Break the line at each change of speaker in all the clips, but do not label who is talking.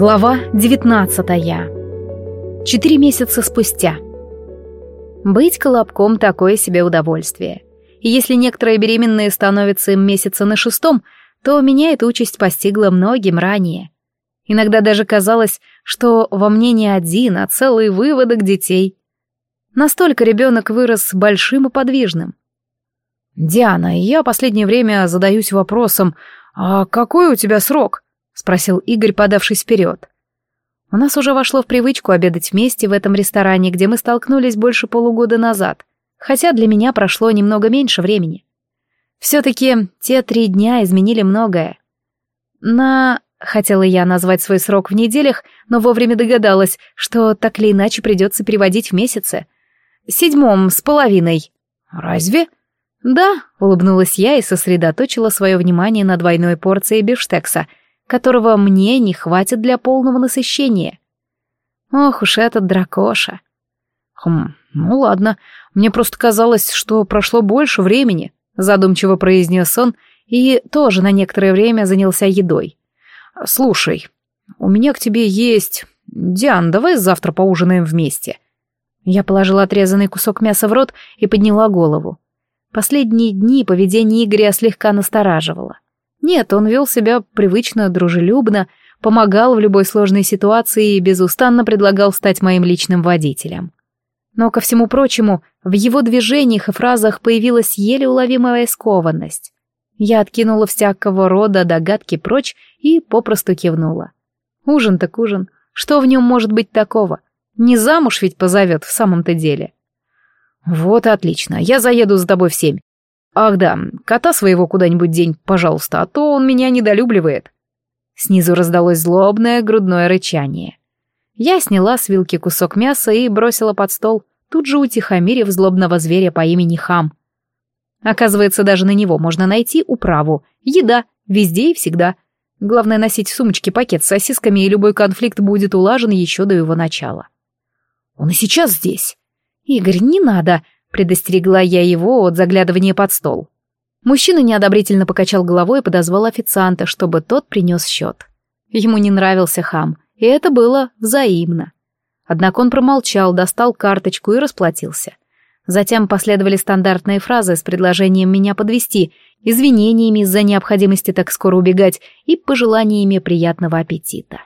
Глава 19 Четыре месяца спустя. Быть колобком — такое себе удовольствие. И если некоторые беременные становятся им месяца на шестом, то меня эта участь постигла многим ранее. Иногда даже казалось, что во мне не один, а целый выводок детей. Настолько ребенок вырос большим и подвижным. «Диана, я последнее время задаюсь вопросом, а какой у тебя срок?» — спросил Игорь, подавшись вперед. У нас уже вошло в привычку обедать вместе в этом ресторане, где мы столкнулись больше полугода назад, хотя для меня прошло немного меньше времени. Все-таки те три дня изменили многое. На... Хотела я назвать свой срок в неделях, но вовремя догадалась, что так или иначе придется переводить в месяцы. Седьмом с половиной. Разве? «Да», — улыбнулась я и сосредоточила свое внимание на двойной порции бифштекса, которого мне не хватит для полного насыщения. Ох уж этот дракоша. «Хм, ну ладно, мне просто казалось, что прошло больше времени», — задумчиво произнес он и тоже на некоторое время занялся едой. «Слушай, у меня к тебе есть... Диан, давай завтра поужинаем вместе». Я положила отрезанный кусок мяса в рот и подняла голову. Последние дни поведение Игоря слегка настораживало. Нет, он вел себя привычно, дружелюбно, помогал в любой сложной ситуации и безустанно предлагал стать моим личным водителем. Но, ко всему прочему, в его движениях и фразах появилась еле уловимая скованность. Я откинула всякого рода догадки прочь и попросту кивнула. Ужин так ужин. Что в нем может быть такого? Не замуж ведь позовет в самом-то деле. «Вот отлично, я заеду за тобой в семь. Ах да, кота своего куда-нибудь день, пожалуйста, а то он меня недолюбливает». Снизу раздалось злобное грудное рычание. Я сняла с вилки кусок мяса и бросила под стол, тут же утихомирив злобного зверя по имени Хам. Оказывается, даже на него можно найти управу. Еда, везде и всегда. Главное носить в сумочке пакет с сосисками, и любой конфликт будет улажен еще до его начала. Он и сейчас здесь. «Игорь, не надо!» — предостерегла я его от заглядывания под стол. Мужчина неодобрительно покачал головой и подозвал официанта, чтобы тот принес счет. Ему не нравился хам, и это было взаимно. Однако он промолчал, достал карточку и расплатился. Затем последовали стандартные фразы с предложением меня подвести, извинениями из-за необходимости так скоро убегать и пожеланиями приятного аппетита.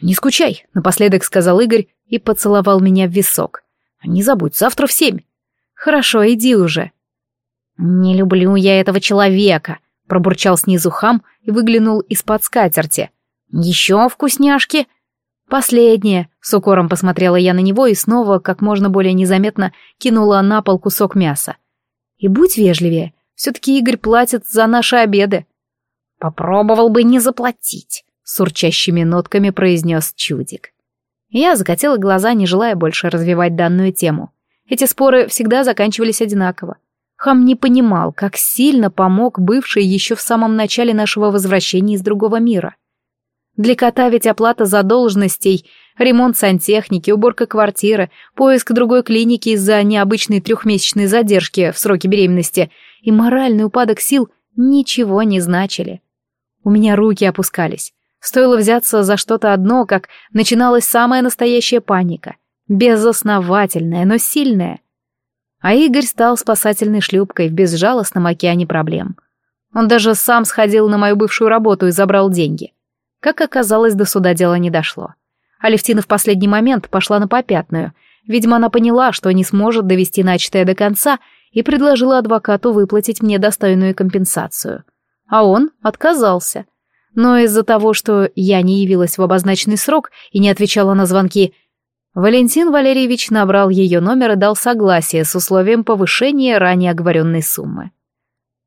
«Не скучай», — напоследок сказал Игорь и поцеловал меня в висок. Не забудь, завтра в семь. Хорошо, иди уже. Не люблю я этого человека, пробурчал снизу хам и выглянул из-под скатерти. Еще вкусняшки? Последнее, с укором посмотрела я на него и снова, как можно более незаметно, кинула на пол кусок мяса. И будь вежливее, все-таки Игорь платит за наши обеды. Попробовал бы не заплатить, с урчащими нотками произнес чудик. Я закатила глаза, не желая больше развивать данную тему. Эти споры всегда заканчивались одинаково. Хам не понимал, как сильно помог бывший еще в самом начале нашего возвращения из другого мира. Для кота ведь оплата задолженностей, ремонт сантехники, уборка квартиры, поиск другой клиники из-за необычной трехмесячной задержки в сроке беременности и моральный упадок сил ничего не значили. У меня руки опускались. Стоило взяться за что-то одно, как начиналась самая настоящая паника. Безосновательная, но сильная. А Игорь стал спасательной шлюпкой в безжалостном океане проблем. Он даже сам сходил на мою бывшую работу и забрал деньги. Как оказалось, до суда дело не дошло. Алевтина в последний момент пошла на попятную. Видимо, она поняла, что не сможет довести начатое до конца, и предложила адвокату выплатить мне достойную компенсацию. А он отказался — но из-за того, что я не явилась в обозначенный срок и не отвечала на звонки, Валентин Валерьевич набрал ее номер и дал согласие с условием повышения ранее оговоренной суммы.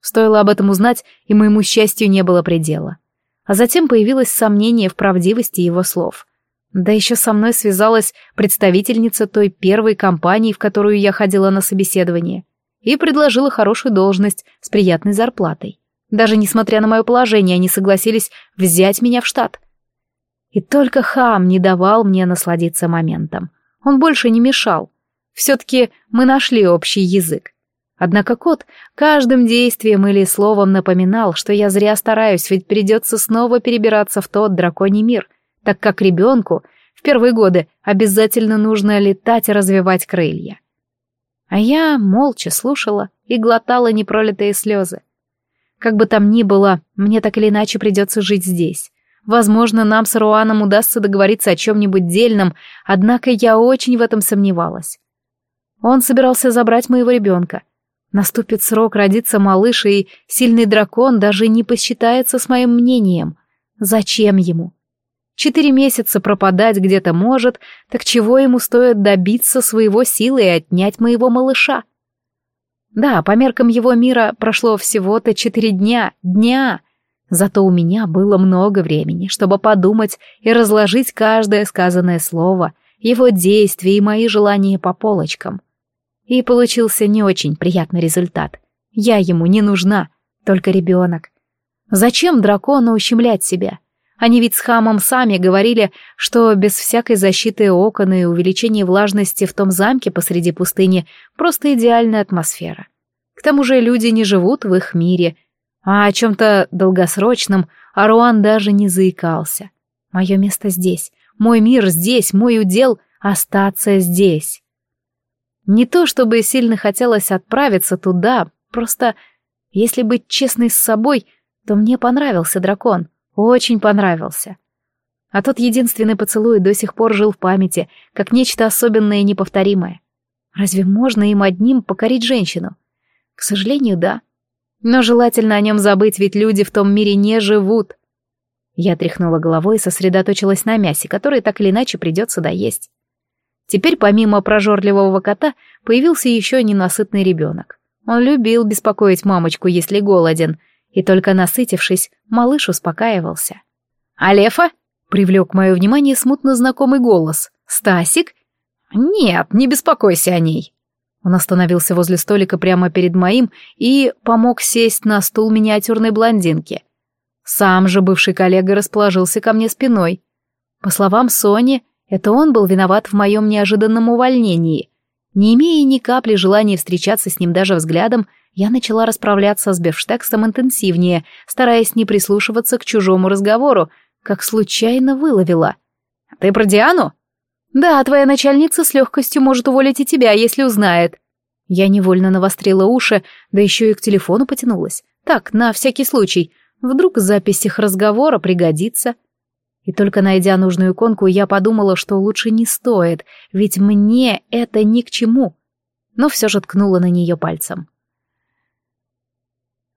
Стоило об этом узнать, и моему счастью не было предела. А затем появилось сомнение в правдивости его слов. Да еще со мной связалась представительница той первой компании, в которую я ходила на собеседование, и предложила хорошую должность с приятной зарплатой. Даже несмотря на мое положение, они согласились взять меня в штат. И только хам не давал мне насладиться моментом. Он больше не мешал. Все-таки мы нашли общий язык. Однако кот каждым действием или словом напоминал, что я зря стараюсь, ведь придется снова перебираться в тот драконий мир, так как ребенку в первые годы обязательно нужно летать и развивать крылья. А я молча слушала и глотала непролитые слезы. Как бы там ни было, мне так или иначе придется жить здесь. Возможно, нам с Руаном удастся договориться о чем-нибудь дельном, однако я очень в этом сомневалась. Он собирался забрать моего ребенка. Наступит срок родиться малыш, и сильный дракон даже не посчитается с моим мнением. Зачем ему? Четыре месяца пропадать где-то может, так чего ему стоит добиться своего силы и отнять моего малыша? Да, по меркам его мира прошло всего-то четыре дня, дня. Зато у меня было много времени, чтобы подумать и разложить каждое сказанное слово, его действия и мои желания по полочкам. И получился не очень приятный результат. Я ему не нужна, только ребенок. Зачем дракону ущемлять себя? Они ведь с хамом сами говорили, что без всякой защиты окон и увеличения влажности в том замке посреди пустыни просто идеальная атмосфера. К тому же люди не живут в их мире, а о чем-то долгосрочном Аруан даже не заикался. Мое место здесь, мой мир здесь, мой удел — остаться здесь. Не то чтобы сильно хотелось отправиться туда, просто, если быть честной с собой, то мне понравился дракон. Очень понравился. А тот единственный поцелуй до сих пор жил в памяти, как нечто особенное и неповторимое. Разве можно им одним покорить женщину? К сожалению, да. Но желательно о нем забыть, ведь люди в том мире не живут. Я тряхнула головой и сосредоточилась на мясе, которое так или иначе придется доесть. Теперь помимо прожорливого кота появился еще ненасытный ребенок. Он любил беспокоить мамочку, если голоден — и только насытившись, малыш успокаивался. «Алефа?» — привлек мое внимание смутно знакомый голос. «Стасик?» «Нет, не беспокойся о ней». Он остановился возле столика прямо перед моим и помог сесть на стул миниатюрной блондинки. Сам же бывший коллега расположился ко мне спиной. По словам Сони, это он был виноват в моем неожиданном увольнении. Не имея ни капли желания встречаться с ним даже взглядом, я начала расправляться с бифштексом интенсивнее, стараясь не прислушиваться к чужому разговору, как случайно выловила. «Ты про Диану?» «Да, твоя начальница с легкостью может уволить и тебя, если узнает». Я невольно навострила уши, да еще и к телефону потянулась. Так, на всякий случай. Вдруг запись их разговора пригодится. И только найдя нужную иконку, я подумала, что лучше не стоит, ведь мне это ни к чему. Но все же ткнула на нее пальцем.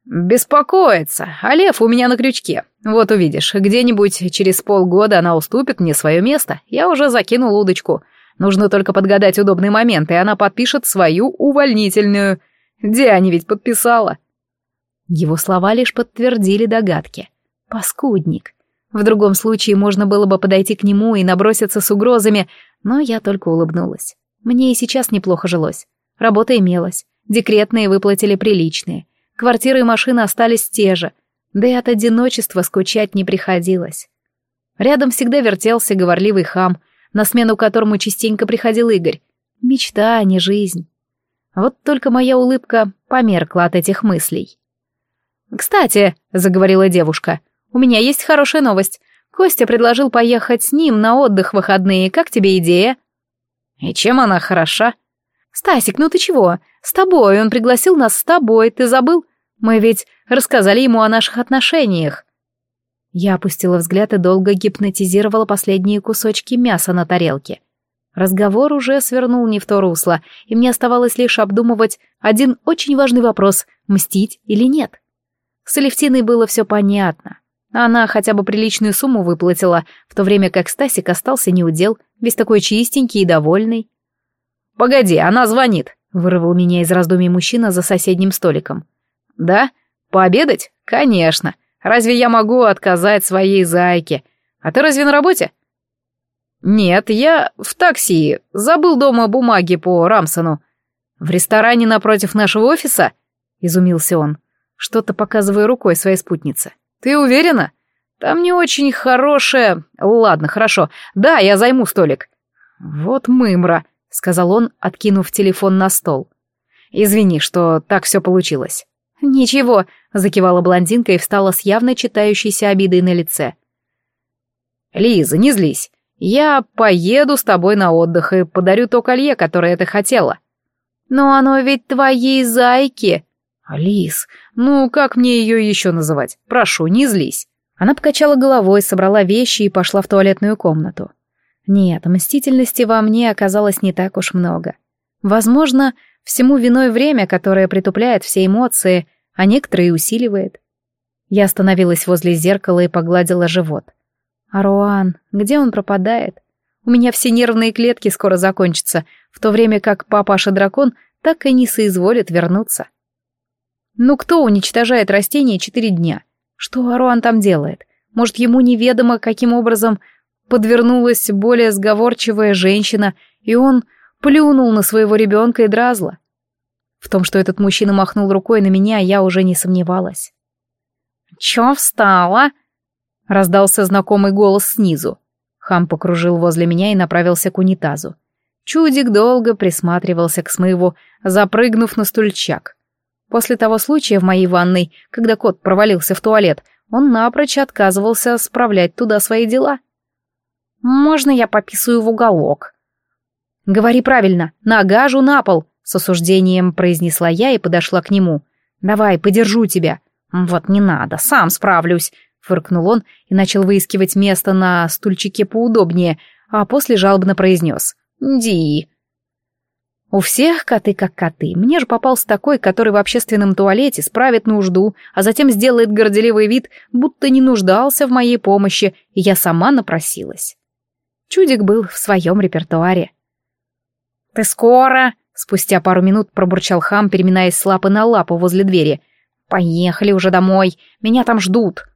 «Беспокоится, а лев у меня на крючке. Вот увидишь, где-нибудь через полгода она уступит мне свое место. Я уже закинул удочку. Нужно только подгадать удобный момент, и она подпишет свою увольнительную. Диане ведь подписала». Его слова лишь подтвердили догадки. «Паскудник. В другом случае можно было бы подойти к нему и наброситься с угрозами, но я только улыбнулась. Мне и сейчас неплохо жилось. Работа имелась, декретные выплатили приличные». Квартира и машина остались те же, да и от одиночества скучать не приходилось. Рядом всегда вертелся говорливый хам, на смену которому частенько приходил Игорь. Мечта, а не жизнь. Вот только моя улыбка померкла от этих мыслей. «Кстати», — заговорила девушка, — «у меня есть хорошая новость. Костя предложил поехать с ним на отдых в выходные. Как тебе идея?» «И чем она хороша?» «Стасик, ну ты чего? С тобой, он пригласил нас с тобой, ты забыл? Мы ведь рассказали ему о наших отношениях». Я опустила взгляд и долго гипнотизировала последние кусочки мяса на тарелке. Разговор уже свернул не в то русло, и мне оставалось лишь обдумывать один очень важный вопрос — мстить или нет. С Алевтиной было все понятно. Она хотя бы приличную сумму выплатила, в то время как Стасик остался неудел, весь такой чистенький и довольный. «Погоди, она звонит», — вырвал меня из раздумий мужчина за соседним столиком. «Да? Пообедать? Конечно. Разве я могу отказать своей зайке? А ты разве на работе?» «Нет, я в такси. Забыл дома бумаги по Рамсону. В ресторане напротив нашего офиса?» — изумился он, что-то показывая рукой своей спутнице. «Ты уверена? Там не очень хорошее... Ладно, хорошо. Да, я займу столик». «Вот мымра», — сказал он, откинув телефон на стол. «Извини, что так все получилось». «Ничего», — закивала блондинка и встала с явно читающейся обидой на лице. «Лиза, не злись. Я поеду с тобой на отдых и подарю то колье, которое ты хотела». «Но оно ведь твоей зайки». «Лиз, ну как мне ее еще называть? Прошу, не злись». Она покачала головой, собрала вещи и пошла в туалетную комнату. Нет, мстительности во мне оказалось не так уж много. Возможно, всему виной время, которое притупляет все эмоции, а некоторые усиливает. Я остановилась возле зеркала и погладила живот. Аруан, где он пропадает? У меня все нервные клетки скоро закончатся, в то время как папаша-дракон так и не соизволит вернуться. Ну кто уничтожает растения четыре дня? Что Аруан там делает? Может, ему неведомо, каким образом подвернулась более сговорчивая женщина, и он плюнул на своего ребенка и дразла. В том, что этот мужчина махнул рукой на меня, я уже не сомневалась. «Чё встала?» — раздался знакомый голос снизу. Хам покружил возле меня и направился к унитазу. Чудик долго присматривался к смыву, запрыгнув на стульчак. После того случая в моей ванной, когда кот провалился в туалет, он напрочь отказывался справлять туда свои дела. «Можно я пописаю в уголок?» «Говори правильно, нагажу на пол», — с осуждением произнесла я и подошла к нему. «Давай, подержу тебя». «Вот не надо, сам справлюсь», — фыркнул он и начал выискивать место на стульчике поудобнее, а после жалобно произнес. «Ди». У всех коты как коты. Мне же попался такой, который в общественном туалете справит нужду, а затем сделает горделивый вид, будто не нуждался в моей помощи, и я сама напросилась. Чудик был в своем репертуаре. «Ты скоро?» — спустя пару минут пробурчал хам, переминаясь с лапы на лапу возле двери. «Поехали уже домой, меня там ждут».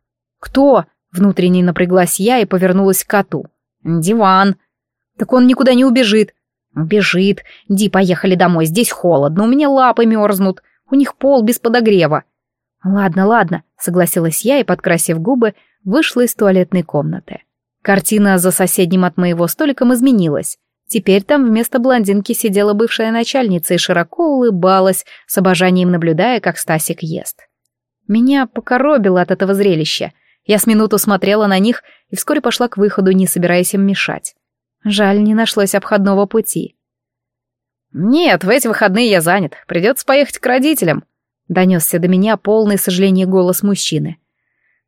«Кто?» — внутренне напряглась я и повернулась к коту. «Диван». «Так он никуда не убежит». «Убежит. Ди, поехали домой, здесь холодно, у меня лапы мерзнут, у них пол без подогрева». «Ладно, ладно», — согласилась я и, подкрасив губы, вышла из туалетной комнаты. Картина за соседним от моего столиком изменилась. Теперь там вместо блондинки сидела бывшая начальница и широко улыбалась, с обожанием наблюдая, как Стасик ест. Меня покоробило от этого зрелища. Я с минуту смотрела на них и вскоре пошла к выходу, не собираясь им мешать. Жаль, не нашлось обходного пути. «Нет, в эти выходные я занят. Придется поехать к родителям», — донесся до меня полный сожаления голос мужчины.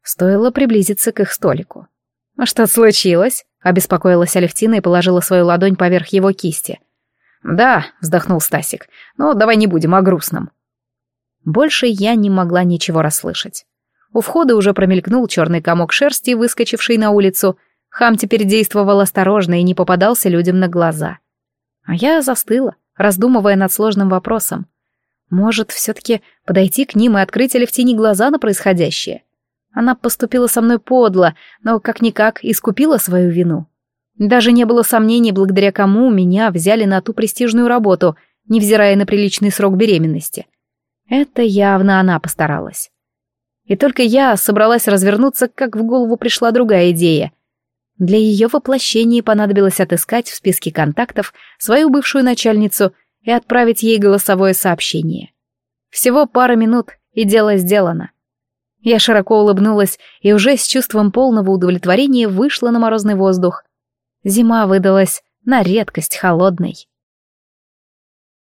Стоило приблизиться к их столику. «А «Что случилось?» — обеспокоилась Алевтина и положила свою ладонь поверх его кисти. «Да», — вздохнул Стасик, — «но давай не будем о грустном». Больше я не могла ничего расслышать. У входа уже промелькнул черный комок шерсти, выскочивший на улицу. Хам теперь действовал осторожно и не попадался людям на глаза. А я застыла, раздумывая над сложным вопросом. Может, все-таки подойти к ним и открыть Алевтине глаза на происходящее? Она поступила со мной подло, но как-никак искупила свою вину. Даже не было сомнений, благодаря кому меня взяли на ту престижную работу, невзирая на приличный срок беременности. Это явно она постаралась. И только я собралась развернуться, как в голову пришла другая идея. Для ее воплощения понадобилось отыскать в списке контактов свою бывшую начальницу и отправить ей голосовое сообщение. Всего пара минут, и дело сделано. Я широко улыбнулась и уже с чувством полного удовлетворения вышла на морозный воздух. Зима выдалась на редкость холодной.